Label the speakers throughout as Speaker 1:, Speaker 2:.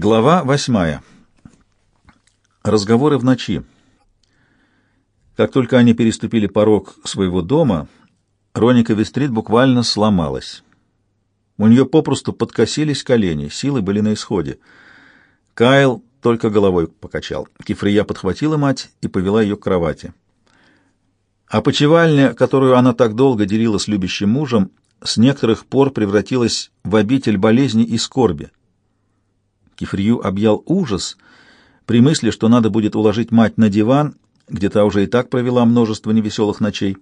Speaker 1: Глава восьмая. Разговоры в ночи. Как только они переступили порог своего дома, Роника Вестрит буквально сломалась. У нее попросту подкосились колени, силы были на исходе. Кайл только головой покачал. Кифрия подхватила мать и повела ее к кровати. А почевальня, которую она так долго делила с любящим мужем, с некоторых пор превратилась в обитель болезни и скорби. Кифрию объял ужас при мысли, что надо будет уложить мать на диван, где та уже и так провела множество невеселых ночей.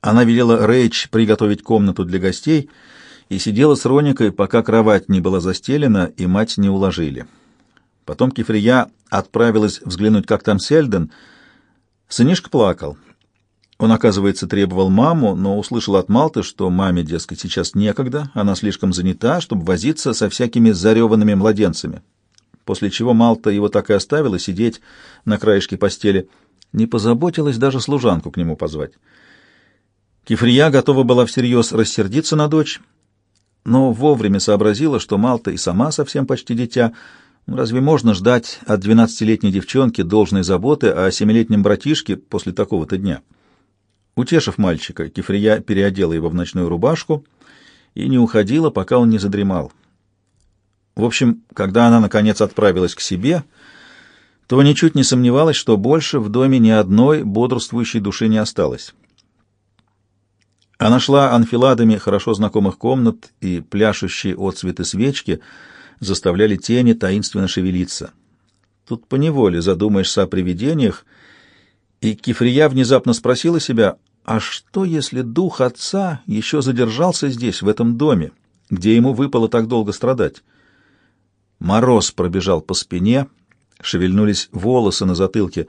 Speaker 1: Она велела Рэйч приготовить комнату для гостей и сидела с Роникой, пока кровать не была застелена и мать не уложили. Потом Кифрия отправилась взглянуть, как там Сельден. Сынишка плакал. Он, оказывается, требовал маму, но услышал от Малты, что маме, дескать, сейчас некогда, она слишком занята, чтобы возиться со всякими зареванными младенцами. После чего Малта его так и оставила сидеть на краешке постели. Не позаботилась даже служанку к нему позвать. Кифрия готова была всерьез рассердиться на дочь, но вовремя сообразила, что Малта и сама совсем почти дитя. Разве можно ждать от двенадцатилетней девчонки должной заботы о семилетнем братишке после такого-то дня? Утешив мальчика, Кефрия переодела его в ночную рубашку и не уходила, пока он не задремал. В общем, когда она, наконец, отправилась к себе, то ничуть не сомневалась, что больше в доме ни одной бодрствующей души не осталось. Она шла анфиладами хорошо знакомых комнат, и пляшущие отцветы свечки заставляли тени таинственно шевелиться. Тут поневоле задумаешься о привидениях, и Кифрия внезапно спросила себя, а что, если дух отца еще задержался здесь, в этом доме, где ему выпало так долго страдать? Мороз пробежал по спине, шевельнулись волосы на затылке.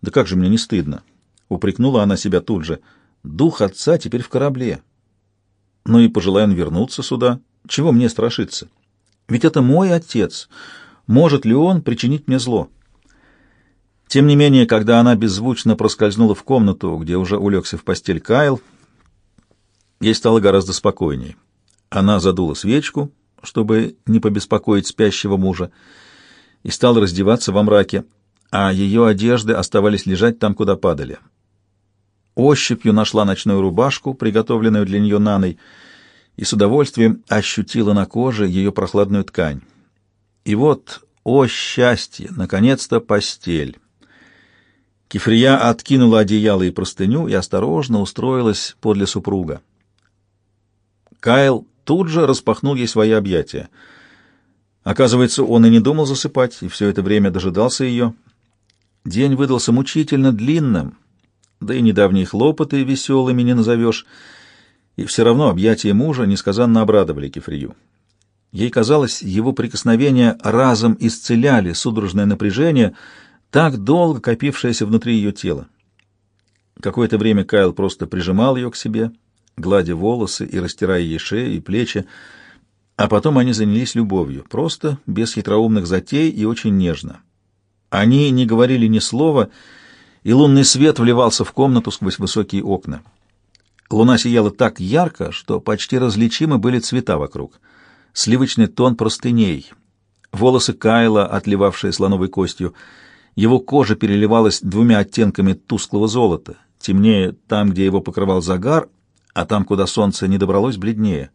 Speaker 1: Да как же мне не стыдно? Упрекнула она себя тут же. Дух отца теперь в корабле. Ну и пожелай он вернуться сюда. Чего мне страшиться? Ведь это мой отец. Может ли он причинить мне зло? Тем не менее, когда она беззвучно проскользнула в комнату, где уже улегся в постель Кайл, ей стало гораздо спокойней. Она задула свечку, чтобы не побеспокоить спящего мужа, и стала раздеваться во мраке, а ее одежды оставались лежать там, куда падали. Ощупью нашла ночную рубашку, приготовленную для нее Наной, и с удовольствием ощутила на коже ее прохладную ткань. И вот, о счастье, наконец-то постель! Кифрия откинула одеяло и простыню и осторожно устроилась подле супруга. Кайл тут же распахнул ей свои объятия. Оказывается, он и не думал засыпать, и все это время дожидался ее. День выдался мучительно длинным, да и недавние хлопоты веселыми не назовешь, и все равно объятия мужа несказанно обрадовали Кефрию. Ей казалось, его прикосновения разом исцеляли судорожное напряжение — так долго копившееся внутри ее тела. Какое-то время Кайл просто прижимал ее к себе, гладя волосы и растирая ей шею и плечи, а потом они занялись любовью, просто, без хитроумных затей и очень нежно. Они не говорили ни слова, и лунный свет вливался в комнату сквозь высокие окна. Луна сияла так ярко, что почти различимы были цвета вокруг. Сливочный тон простыней, волосы Кайла, отливавшие слоновой костью — его кожа переливалась двумя оттенками тусклого золота, темнее там, где его покрывал загар, а там, куда солнце не добралось, бледнее.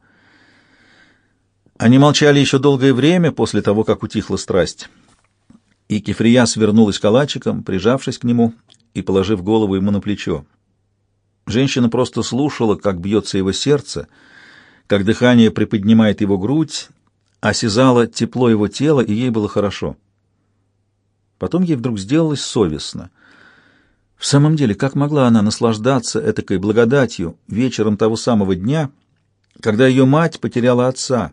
Speaker 1: Они молчали еще долгое время после того, как утихла страсть. И Кефрия свернулась калачиком, прижавшись к нему и положив голову ему на плечо. Женщина просто слушала, как бьется его сердце, как дыхание приподнимает его грудь, осязала тепло его тела, и ей было хорошо. Потом ей вдруг сделалось совестно. В самом деле, как могла она наслаждаться этакой благодатью вечером того самого дня, когда ее мать потеряла отца,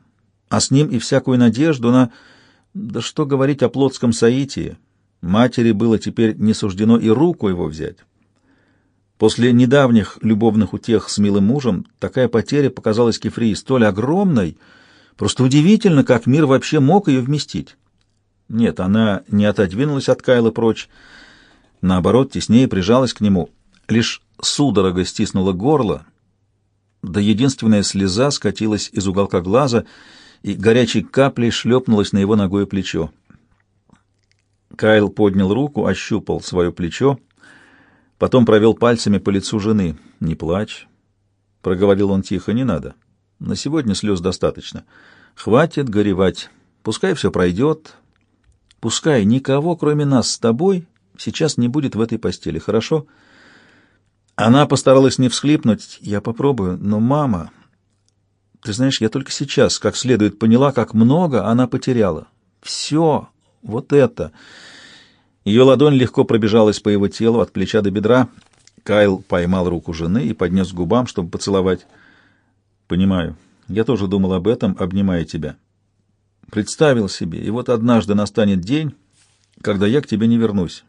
Speaker 1: а с ним и всякую надежду на... Да что говорить о плотском соитии? Матери было теперь не суждено и руку его взять. После недавних любовных утех с милым мужем такая потеря показалась Кефрии столь огромной, просто удивительно, как мир вообще мог ее вместить. Нет, она не отодвинулась от Кайла прочь, наоборот, теснее прижалась к нему, лишь судорога стиснула горло, да единственная слеза скатилась из уголка глаза, и горячей каплей шлепнулась на его ногое плечо. Кайл поднял руку, ощупал свое плечо, потом провел пальцами по лицу жены. «Не плачь», — проговорил он тихо, — «не надо. На сегодня слез достаточно. Хватит горевать. Пускай все пройдет. Пускай никого, кроме нас с тобой, сейчас не будет в этой постели, хорошо?» Она постаралась не всхлипнуть. «Я попробую, но мама...» «Ты знаешь, я только сейчас как следует поняла, как много она потеряла. Все, вот это...» Ее ладонь легко пробежалась по его телу от плеча до бедра. Кайл поймал руку жены и поднес к губам, чтобы поцеловать. «Понимаю. Я тоже думал об этом, обнимая тебя. Представил себе, и вот однажды настанет день, когда я к тебе не вернусь.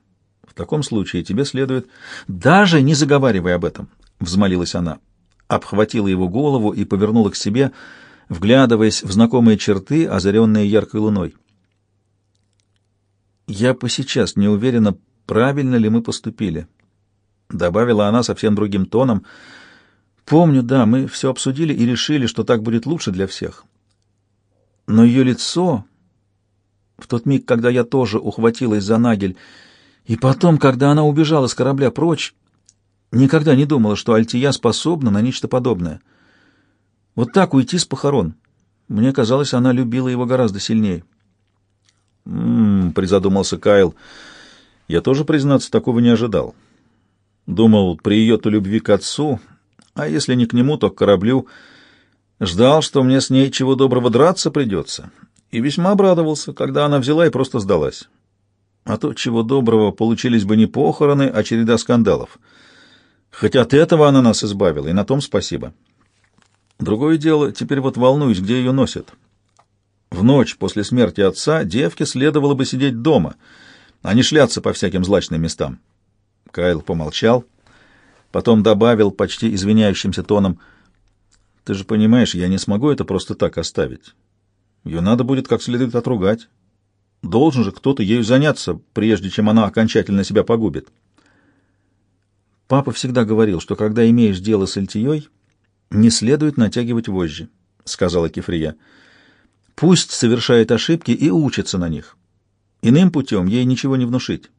Speaker 1: В таком случае тебе следует... Даже не заговаривай об этом, — взмолилась она. Обхватила его голову и повернула к себе, вглядываясь в знакомые черты, озаренные яркой луной. «Я по сейчас не уверена, правильно ли мы поступили», — добавила она совсем другим тоном. «Помню, да, мы все обсудили и решили, что так будет лучше для всех. Но ее лицо, в тот миг, когда я тоже ухватилась за нагель, и потом, когда она убежала с корабля прочь, никогда не думала, что Альтия способна на нечто подобное. Вот так уйти с похорон. Мне казалось, она любила его гораздо сильнее. «М-м-м», призадумался Кайл. «Я тоже, признаться, такого не ожидал. Думал, при ее-то любви к отцу, а если не к нему, то к кораблю, ждал, что мне с ней чего доброго драться придется, и весьма обрадовался, когда она взяла и просто сдалась. А то, чего доброго, получились бы не похороны, а череда скандалов. Хоть от этого она нас избавила, и на том спасибо. Другое дело, теперь вот волнуюсь, где ее носят». В ночь после смерти отца девке следовало бы сидеть дома, а не шляться по всяким злачным местам. Кайл помолчал, потом добавил почти извиняющимся тоном, «Ты же понимаешь, я не смогу это просто так оставить. Ее надо будет как следует отругать. Должен же кто-то ею заняться, прежде чем она окончательно себя погубит». Папа всегда говорил, что когда имеешь дело с Эльтией, не следует натягивать вожжи, — сказала Кефрия. — Пусть совершает ошибки и учится на них. Иным путем ей ничего не внушить.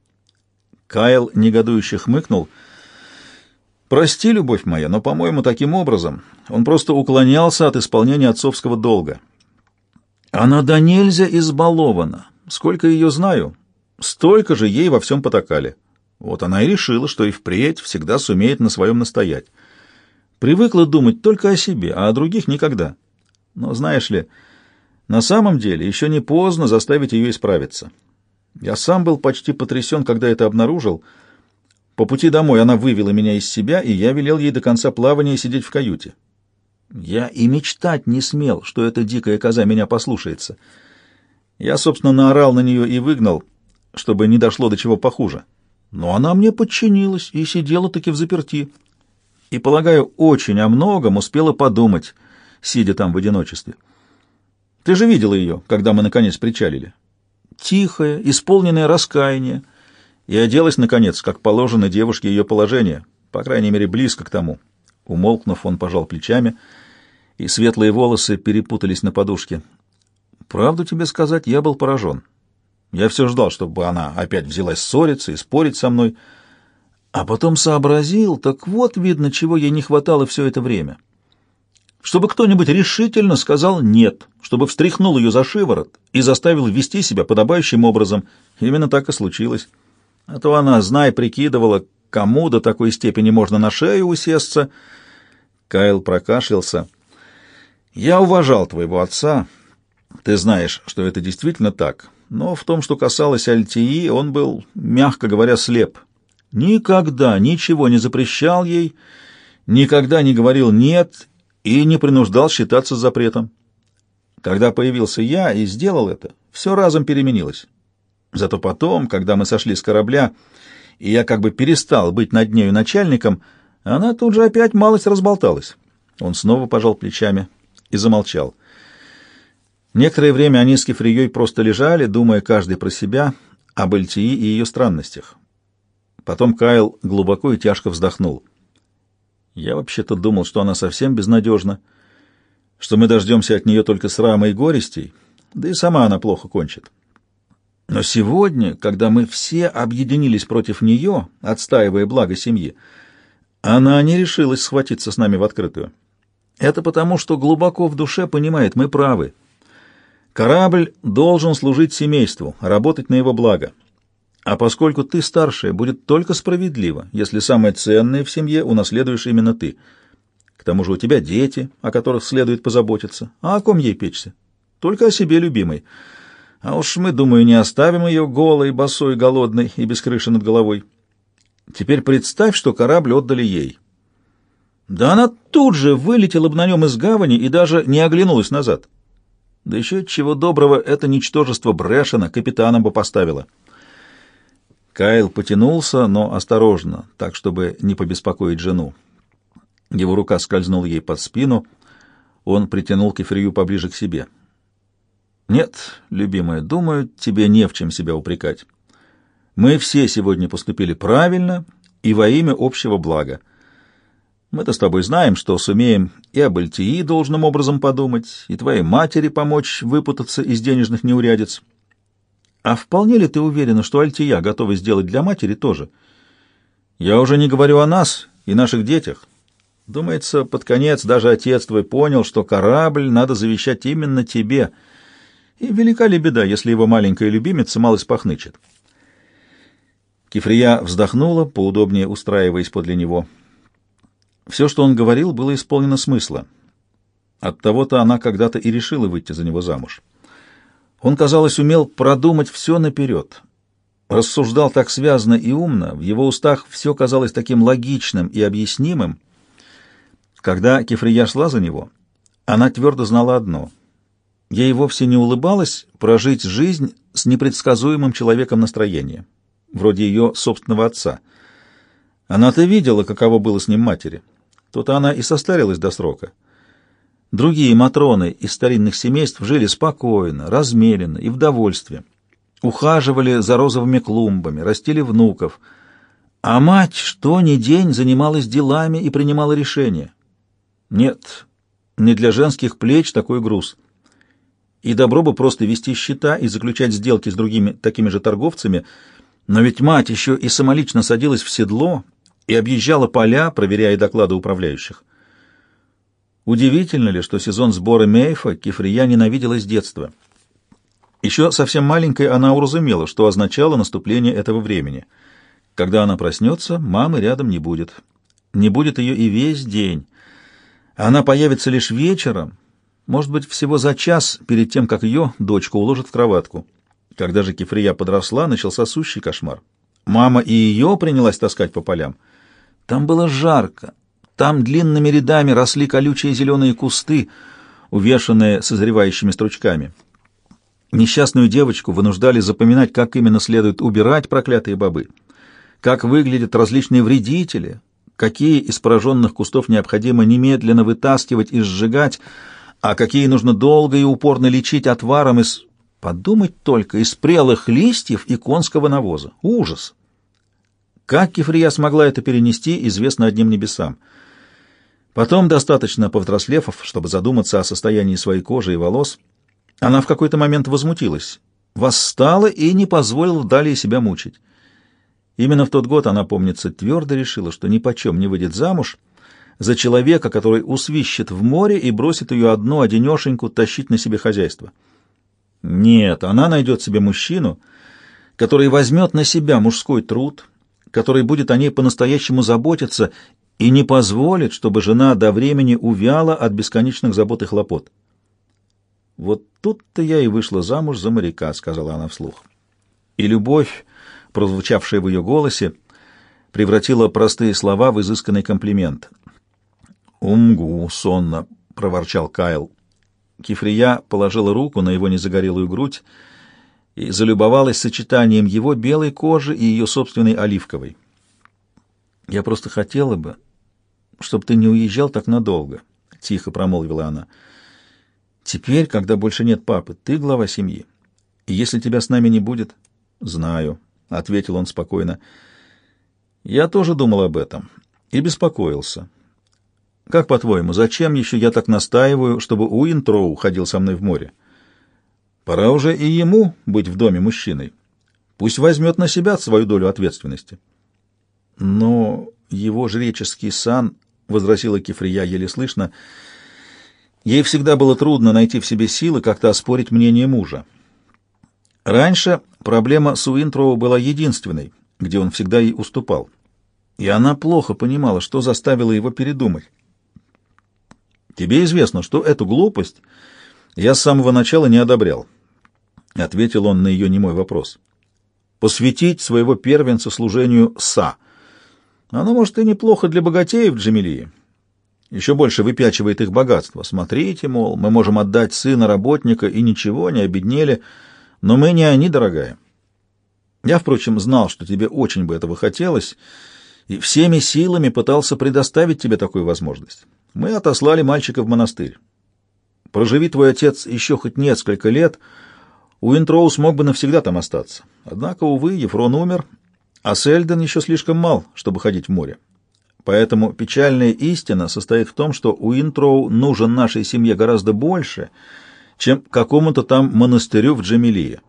Speaker 1: Кайл негодующе хмыкнул. «Прости, любовь моя, но, по-моему, таким образом он просто уклонялся от исполнения отцовского долга. Она до нельзя избалована. Сколько ее знаю, столько же ей во всем потакали. Вот она и решила, что и впредь всегда сумеет на своем настоять. Привыкла думать только о себе, а о других никогда. Но, знаешь ли, на самом деле еще не поздно заставить ее исправиться. Я сам был почти потрясен, когда это обнаружил. По пути домой она вывела меня из себя, и я велел ей до конца плавания сидеть в каюте. Я и мечтать не смел, что эта дикая коза меня послушается. Я, собственно, наорал на нее и выгнал, чтобы не дошло до чего похуже. Но она мне подчинилась и сидела таки в заперти. И, полагаю, очень о многом успела подумать, сидя там в одиночестве. Ты же видела ее, когда мы наконец причалили. Тихая, исполненная раскаяния, и оделась, наконец, как положено девушке ее положение, по крайней мере, близко к тому. Умолкнув, он пожал плечами, и светлые волосы перепутались на подушке. Правду тебе сказать, я был поражен. Я все ждал, чтобы она опять взялась ссориться и спорить со мной, а потом сообразил, так вот, видно, чего ей не хватало все это время чтобы кто-нибудь решительно сказал «нет», чтобы встряхнул ее за шиворот и заставил вести себя подобающим образом. Именно так и случилось. А то она, зная, прикидывала, кому до такой степени можно на шею усесться. Кайл прокашлялся. «Я уважал твоего отца. Ты знаешь, что это действительно так. Но в том, что касалось Альтии, он был, мягко говоря, слеп. Никогда ничего не запрещал ей, никогда не говорил «нет» и не принуждал считаться запретом. Когда появился я и сделал это, все разом переменилось. Зато потом, когда мы сошли с корабля, и я как бы перестал быть над нею начальником, она тут же опять малость разболталась. Он снова пожал плечами и замолчал. Некоторое время они с Кефрией просто лежали, думая каждый про себя, об Эльтии и ее странностях. Потом Кайл глубоко и тяжко вздохнул — я вообще-то думал, что она совсем безнадежна, что мы дождемся от нее только срама и горестей, да и сама она плохо кончит. Но сегодня, когда мы все объединились против нее, отстаивая благо семьи, она не решилась схватиться с нами в открытую. Это потому, что глубоко в душе понимает, мы правы. Корабль должен служить семейству, работать на его благо. А поскольку ты старшая, будет только справедливо, если самое ценное в семье унаследуешь именно ты. К тому же у тебя дети, о которых следует позаботиться. А о ком ей печься? Только о себе, любимой. А уж мы, думаю, не оставим ее голой, босой, голодной и без крыши над головой. Теперь представь, что корабль отдали ей. Да она тут же вылетела бы на нем из гавани и даже не оглянулась назад. Да еще чего доброго, это ничтожество Брэшена капитаном бы поставило. Кайл потянулся, но осторожно, так, чтобы не побеспокоить жену. Его рука скользнула ей под спину, он притянул Кефрию поближе к себе. «Нет, любимая, думаю, тебе не в чем себя упрекать. Мы все сегодня поступили правильно и во имя общего блага. Мы-то с тобой знаем, что сумеем и об Альтии должным образом подумать, и твоей матери помочь выпутаться из денежных неурядиц. А вполне ли ты уверена, что Альтия готова сделать для матери тоже? Я уже не говорю о нас и наших детях. Думается, под конец даже отец твой понял, что корабль надо завещать именно тебе. И велика ли беда, если его маленькая любимица малость пахнычет?» Кифрия вздохнула, поудобнее устраиваясь подле него. Все, что он говорил, было исполнено смысла. Оттого-то она когда-то и решила выйти за него замуж. Он, казалось, умел продумать все наперед. Рассуждал так связно и умно, в его устах все казалось таким логичным и объяснимым. Когда Кефрия шла за него, она твердо знала одно. Ей вовсе не улыбалось прожить жизнь с непредсказуемым человеком настроения вроде ее собственного отца. Она-то видела, каково было с ним матери. То-то она и состарилась до срока. Другие матроны из старинных семейств жили спокойно, размеренно и в довольстве. Ухаживали за розовыми клумбами, растили внуков. А мать что ни день занималась делами и принимала решения. Нет, не для женских плеч такой груз. И добро бы просто вести счета и заключать сделки с другими такими же торговцами – но ведь мать еще и самолично садилась в седло и объезжала поля, проверяя доклады управляющих. Удивительно ли, что сезон сбора мейфа Кефрия ненавидела с детства. Еще совсем маленькой она уразумела, что означало наступление этого времени. Когда она проснется, мамы рядом не будет. Не будет ее и весь день. Она появится лишь вечером, может быть, всего за час перед тем, как ее дочку уложат в кроватку. Когда же Кефрия подросла, начался сущий кошмар. Мама и ее принялась таскать по полям. Там было жарко. Там длинными рядами росли колючие зеленые кусты, увешанные созревающими стручками. Несчастную девочку вынуждали запоминать, как именно следует убирать проклятые бобы, как выглядят различные вредители, какие из пораженных кустов необходимо немедленно вытаскивать и сжигать, а какие нужно долго и упорно лечить отваром из Подумать только, из прелых листьев и конского навоза. Ужас! Как Кефрия смогла это перенести, известно одним небесам. Потом, достаточно повзрослев, чтобы задуматься о состоянии своей кожи и волос, она в какой-то момент возмутилась, восстала и не позволила далее себя мучить. Именно в тот год она, помнится, твердо решила, что ни почем не выйдет замуж за человека, который усвищет в море и бросит ее одну одинешеньку тащить на себе хозяйство. Нет, она найдет себе мужчину, который возьмет на себя мужской труд, который будет о ней по-настоящему заботиться и не позволит, чтобы жена до времени увяла от бесконечных забот и хлопот. «Вот тут-то я и вышла замуж за моряка», — сказала она вслух. И любовь, прозвучавшая в ее голосе, превратила простые слова в изысканный комплимент. «Умгу!» — сонно проворчал Кайл. Кифрия положила руку на его незагорелую грудь и залюбовалась сочетанием его белой кожи и ее собственной оливковой. «Я просто хотела бы, чтобы ты не уезжал так надолго», — тихо промолвила она. «Теперь, когда больше нет папы, ты глава семьи. И если тебя с нами не будет...» «Знаю», — ответил он спокойно. «Я тоже думал об этом и беспокоился. Как по-твоему, зачем еще я так настаиваю, чтобы Уинтроу ходил со мной в море? Пора уже и ему быть в доме мужчиной. Пусть возьмет на себя свою долю ответственности. Но его жреческий сан, — возразила Кефрия еле слышно, — ей всегда было трудно найти в себе силы как-то оспорить мнение мужа. Раньше проблема с Уинтроу была единственной, где он всегда ей уступал. И она плохо понимала, что заставило его передумать. «Тебе известно, что эту глупость я с самого начала не одобрял», — ответил он на ее немой вопрос. «Посвятить своего первенца служению Са. Оно, может, и неплохо для богатеев Джамилии. Еще больше выпячивает их богатство. Смотрите, мол, мы можем отдать сына работника и ничего, не обеднели, но мы не они, дорогая. Я, впрочем, знал, что тебе очень бы этого хотелось, и всеми силами пытался предоставить тебе такую возможность. Мы отослали мальчика в монастырь. Проживи твой отец еще хоть несколько лет, Уинтроу смог бы навсегда там остаться. Однако, увы, Ефрон умер, а Сельден еще слишком мал, чтобы ходить в море. Поэтому печальная истина состоит в том, что Уинтроу нужен нашей семье гораздо больше, чем какому-то там монастырю в Джамилии.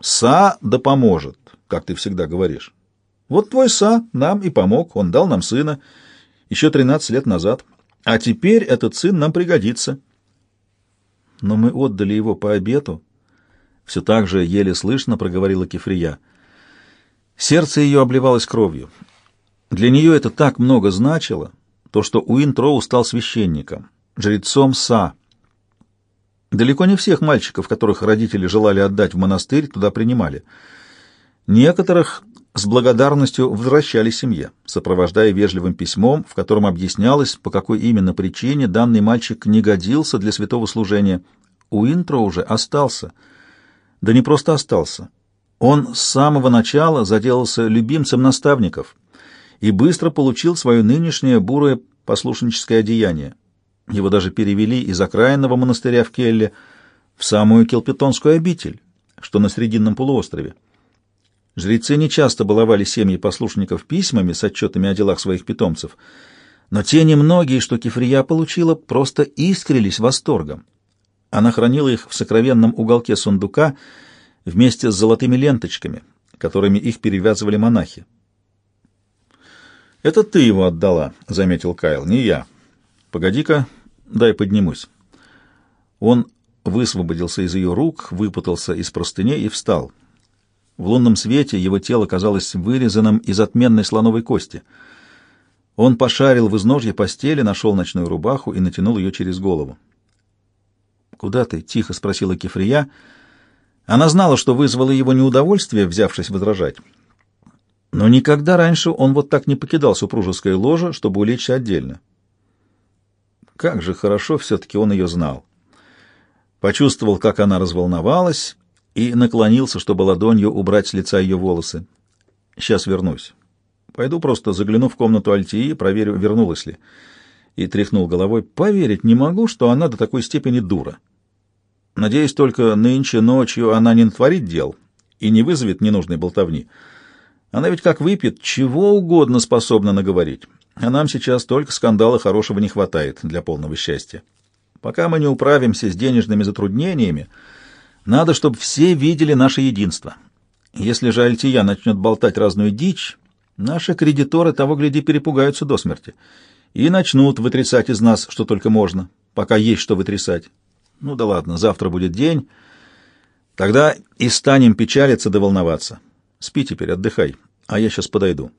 Speaker 1: Са да поможет, как ты всегда говоришь. Вот твой Са нам и помог, он дал нам сына еще тринадцать лет назад. А теперь этот сын нам пригодится. Но мы отдали его по обету. Все так же еле слышно проговорила Кефрия. Сердце ее обливалось кровью. Для нее это так много значило, то, что Уинтроу стал священником, жрецом Са. Далеко не всех мальчиков, которых родители желали отдать в монастырь, туда принимали. Некоторых с благодарностью возвращали семье, сопровождая вежливым письмом, в котором объяснялось, по какой именно причине данный мальчик не годился для святого служения. Уинтро уже остался. Да не просто остался. Он с самого начала заделался любимцем наставников и быстро получил свое нынешнее бурое послушническое одеяние. Его даже перевели из окраинного монастыря в Келле в самую Келпетонскую обитель, что на Срединном полуострове. Жрецы нечасто баловали семьи послушников письмами с отчетами о делах своих питомцев, но те немногие, что Кефрия получила, просто искрились восторгом. Она хранила их в сокровенном уголке сундука вместе с золотыми ленточками, которыми их перевязывали монахи. «Это ты его отдала», — заметил Кайл, — «не я. Погоди-ка, дай поднимусь». Он высвободился из ее рук, выпутался из простыней и встал — в лунном свете его тело казалось вырезанным из отменной слоновой кости. Он пошарил в изножье постели, нашел ночную рубаху и натянул ее через голову. «Куда ты?» — тихо спросила Кефрия. Она знала, что вызвало его неудовольствие, взявшись возражать. Но никогда раньше он вот так не покидал супружеское ложе, чтобы улечься отдельно. Как же хорошо все-таки он ее знал. Почувствовал, как она разволновалась, и наклонился, чтобы ладонью убрать с лица ее волосы. «Сейчас вернусь. Пойду просто загляну в комнату Альтии, проверю, вернулась ли». И тряхнул головой. «Поверить не могу, что она до такой степени дура. Надеюсь, только нынче ночью она не натворит дел и не вызовет ненужной болтовни. Она ведь как выпьет, чего угодно способна наговорить. А нам сейчас только скандала хорошего не хватает для полного счастья. Пока мы не управимся с денежными затруднениями, надо, чтобы все видели наше единство. Если же Альтия начнет болтать разную дичь, наши кредиторы того гляди перепугаются до смерти и начнут вытрясать из нас, что только можно, пока есть что вытрясать. Ну да ладно, завтра будет день, тогда и станем печалиться да волноваться. Спи теперь, отдыхай, а я сейчас подойду.